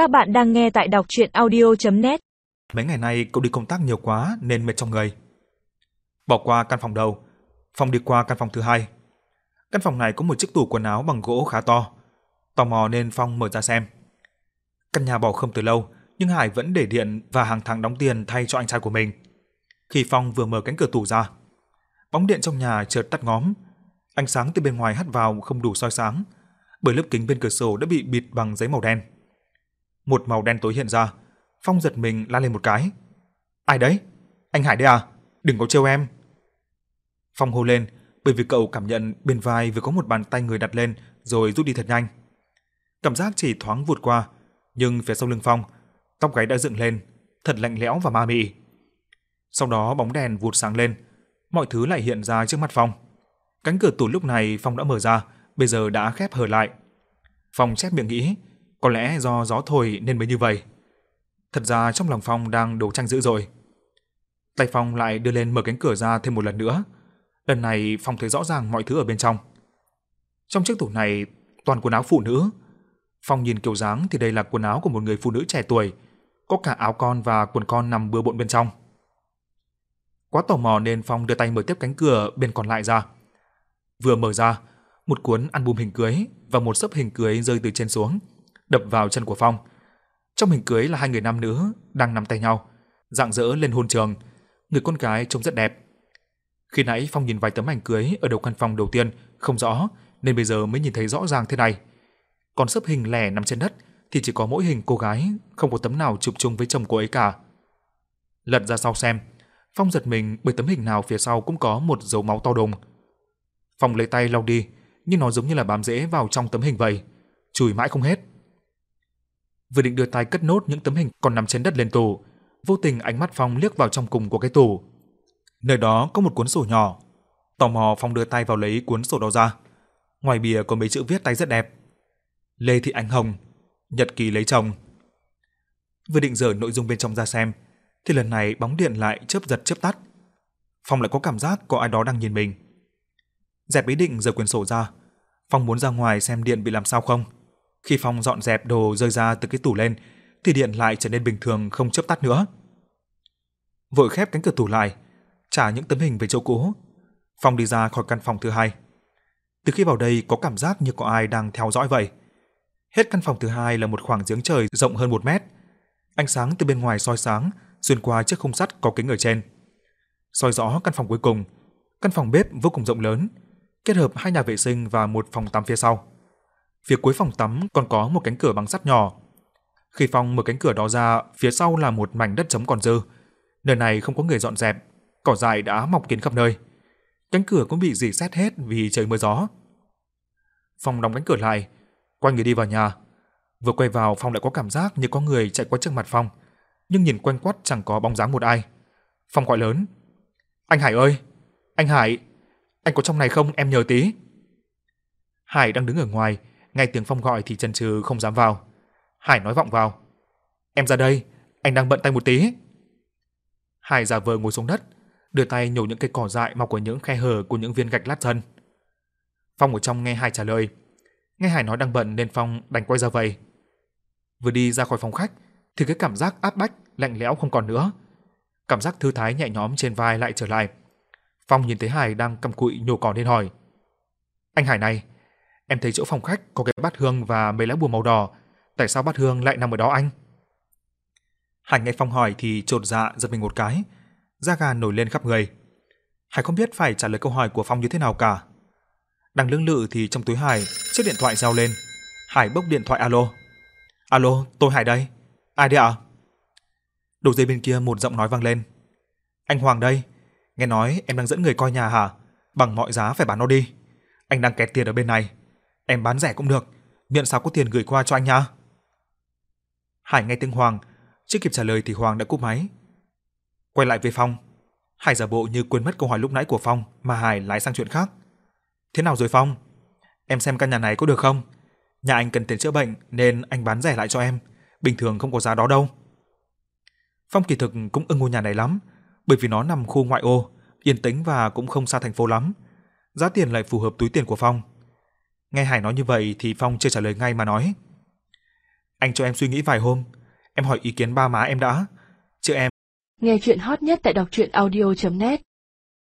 Các bạn đang nghe tại đọc chuyện audio.net Mấy ngày nay cậu đi công tác nhiều quá nên mệt trong người. Bỏ qua căn phòng đầu, phòng đi qua căn phòng thứ hai. Căn phòng này có một chiếc tủ quần áo bằng gỗ khá to. Tò mò nên Phong mở ra xem. Căn nhà bỏ không từ lâu, nhưng Hải vẫn để điện và hàng tháng đóng tiền thay cho anh trai của mình. Khi Phong vừa mở cánh cửa tủ ra, bóng điện trong nhà chợt tắt ngóm. Ánh sáng từ bên ngoài hắt vào không đủ soi sáng, bởi lớp kính bên cửa sổ đã bị bịt bằng giấy màu đen. Một màu đen tối hiện ra, Phong giật mình la lên một cái. Ai đấy? Anh Hải đấy à? Đừng có trêu em. Phong hô lên, bởi vì cậu cảm nhận bên vai vừa có một bàn tay người đặt lên rồi rút đi thật nhanh. Cảm giác chỉ thoáng vụt qua, nhưng phía sau lưng Phong, tóc gáy đã dựng lên, thật lạnh lẽo và ma mị. Sau đó bóng đèn vụt sáng lên, mọi thứ lại hiện ra trước mắt Phong. Cánh cửa tủ lúc này Phong đã mở ra, bây giờ đã khép hờ lại. Phong chép miệng nghĩ, có lẽ do gió thổi nên mới như vậy. Thật ra trong lòng Phong đang đấu tranh dữ rồi. Tay Phong lại đưa lên mở cánh cửa ra thêm một lần nữa. Lần này Phong thấy rõ ràng mọi thứ ở bên trong. Trong chiếc tủ này toàn quần áo phụ nữ. Phong nhìn kiểu dáng thì đây là quần áo của một người phụ nữ trẻ tuổi, có cả áo con và quần con nằm bừa bộn bên trong. Quá tò mò nên Phong đưa tay mở tiếp cánh cửa bên còn lại ra. Vừa mở ra, một cuốn album hình cưới và một sấp hình cưới rơi từ trên xuống, đập vào chân của Phong. Trong hình cưới là hai người nam nữ đang nắm tay nhau, rạng rỡ lên hôn trường. Người con gái trông rất đẹp. Khi nãy Phong nhìn vài tấm ảnh cưới ở đầu căn phòng đầu tiên không rõ, nên bây giờ mới nhìn thấy rõ ràng thế này. Còn sấp hình lẻ nằm trên đất thì chỉ có mỗi hình cô gái, không có tấm nào chụp chung với chồng cô ấy cả. Lật ra sau xem, Phong giật mình bởi tấm hình nào phía sau cũng có một dấu máu to đùng. Phong lấy tay lau đi, nhưng nó giống như là bám rễ vào trong tấm hình vậy, chùi mãi không hết. Vừa định đưa tay cất nốt những tấm hình còn nằm trên đất lên tủ, vô tình ánh mắt Phong liếc vào trong cùng của cái tủ. Nơi đó có một cuốn sổ nhỏ. Tò mò Phong đưa tay vào lấy cuốn sổ đó ra. Ngoài bìa có mấy chữ viết tay rất đẹp. Lê Thị Ánh Hồng, nhật ký lấy chồng. Vừa định dở nội dung bên trong ra xem, thì lần này bóng điện lại chớp giật chớp tắt. Phong lại có cảm giác có ai đó đang nhìn mình. Dẹp ý định giở quyển sổ ra, Phong muốn ra ngoài xem điện bị làm sao không. Khi Phong dọn dẹp đồ rơi ra từ cái tủ lên, thì điện lại trở nên bình thường không chớp tắt nữa. Vội khép cánh cửa tủ lại, trả những tấm hình về chỗ cũ. Phong đi ra khỏi căn phòng thứ hai. Từ khi vào đây có cảm giác như có ai đang theo dõi vậy. Hết căn phòng thứ hai là một khoảng giếng trời rộng hơn một mét. Ánh sáng từ bên ngoài soi sáng, xuyên qua chiếc khung sắt có kính ở trên. Soi rõ căn phòng cuối cùng, căn phòng bếp vô cùng rộng lớn, kết hợp hai nhà vệ sinh và một phòng tắm phía sau. Phía cuối phòng tắm còn có một cánh cửa bằng sắt nhỏ. Khi Phong mở cánh cửa đó ra, phía sau là một mảnh đất trống còn dư. Nơi này không có người dọn dẹp, cỏ dại đã mọc kín khắp nơi. Cánh cửa cũng bị rỉ sét hết vì trời mưa gió. Phong đóng cánh cửa lại, quay người đi vào nhà. Vừa quay vào Phong lại có cảm giác như có người chạy qua trước mặt Phong, nhưng nhìn quanh quất chẳng có bóng dáng một ai. Phong gọi lớn: "Anh Hải ơi, anh Hải, anh có trong này không, em nhờ tí." Hải đang đứng ở ngoài, nghe tiếng Phong gọi thì chần chừ không dám vào. Hải nói vọng vào: "Em ra đây, anh đang bận tay một tí." Hải giả vờ ngồi xuống đất, đưa tay nhổ những cây cỏ dại mọc ở những khe hở của những viên gạch lát sân Phong ở trong nghe Hải trả lời. Nghe Hải nói đang bận nên Phong đành quay ra vậy. Vừa đi ra khỏi phòng khách thì cái cảm giác áp bách, lạnh lẽo không còn nữa. Cảm giác thư thái nhẹ nhõm trên vai lại trở lại. Phong nhìn thấy Hải đang cầm cụi nhổ cỏ nên hỏi: "Anh Hải này, em thấy chỗ phòng khách có cái bát hương và mấy lá bùa màu đỏ, tại sao bát hương lại nằm ở đó anh?" Hải nghe Phong hỏi thì chột dạ giật mình một cái, da gà nổi lên khắp người. Hải không biết phải trả lời câu hỏi của Phong như thế nào cả. Đang lưỡng lự thì trong túi Hải, chiếc điện thoại reo lên. Hải bốc điện thoại alo. Alo, tôi Hải đây. Ai đấy ạ? Đầu dây bên kia một giọng nói vang lên. Anh Hoàng đây. Nghe nói em đang dẫn người coi nhà hả? Bằng mọi giá phải bán nó đi. Anh đang kẹt tiền ở bên này. Em bán rẻ cũng được. Miễn sao có tiền gửi qua cho anh nha. Hải nghe tiếng Hoàng. Chưa kịp trả lời thì Hoàng đã cúp máy. Quay lại với Phong. Hải giả bộ như quên mất câu hỏi lúc nãy của Phong mà Hải lái sang chuyện khác. Thế nào rồi Phong? Em xem căn nhà này có được không? Nhà anh cần tiền chữa bệnh nên anh bán rẻ lại cho em, bình thường không có giá đó đâu. Phong kỳ thực cũng ưng ngôi nhà này lắm, bởi vì nó nằm khu ngoại ô, yên tĩnh và cũng không xa thành phố lắm. Giá tiền lại phù hợp túi tiền của Phong. Nghe Hải nói như vậy thì Phong chưa trả lời ngay mà nói: Anh cho em suy nghĩ vài hôm, em hỏi ý kiến ba má em đã. Chứ em Nghe chuyện hot nhất tại đọc truyện audio.net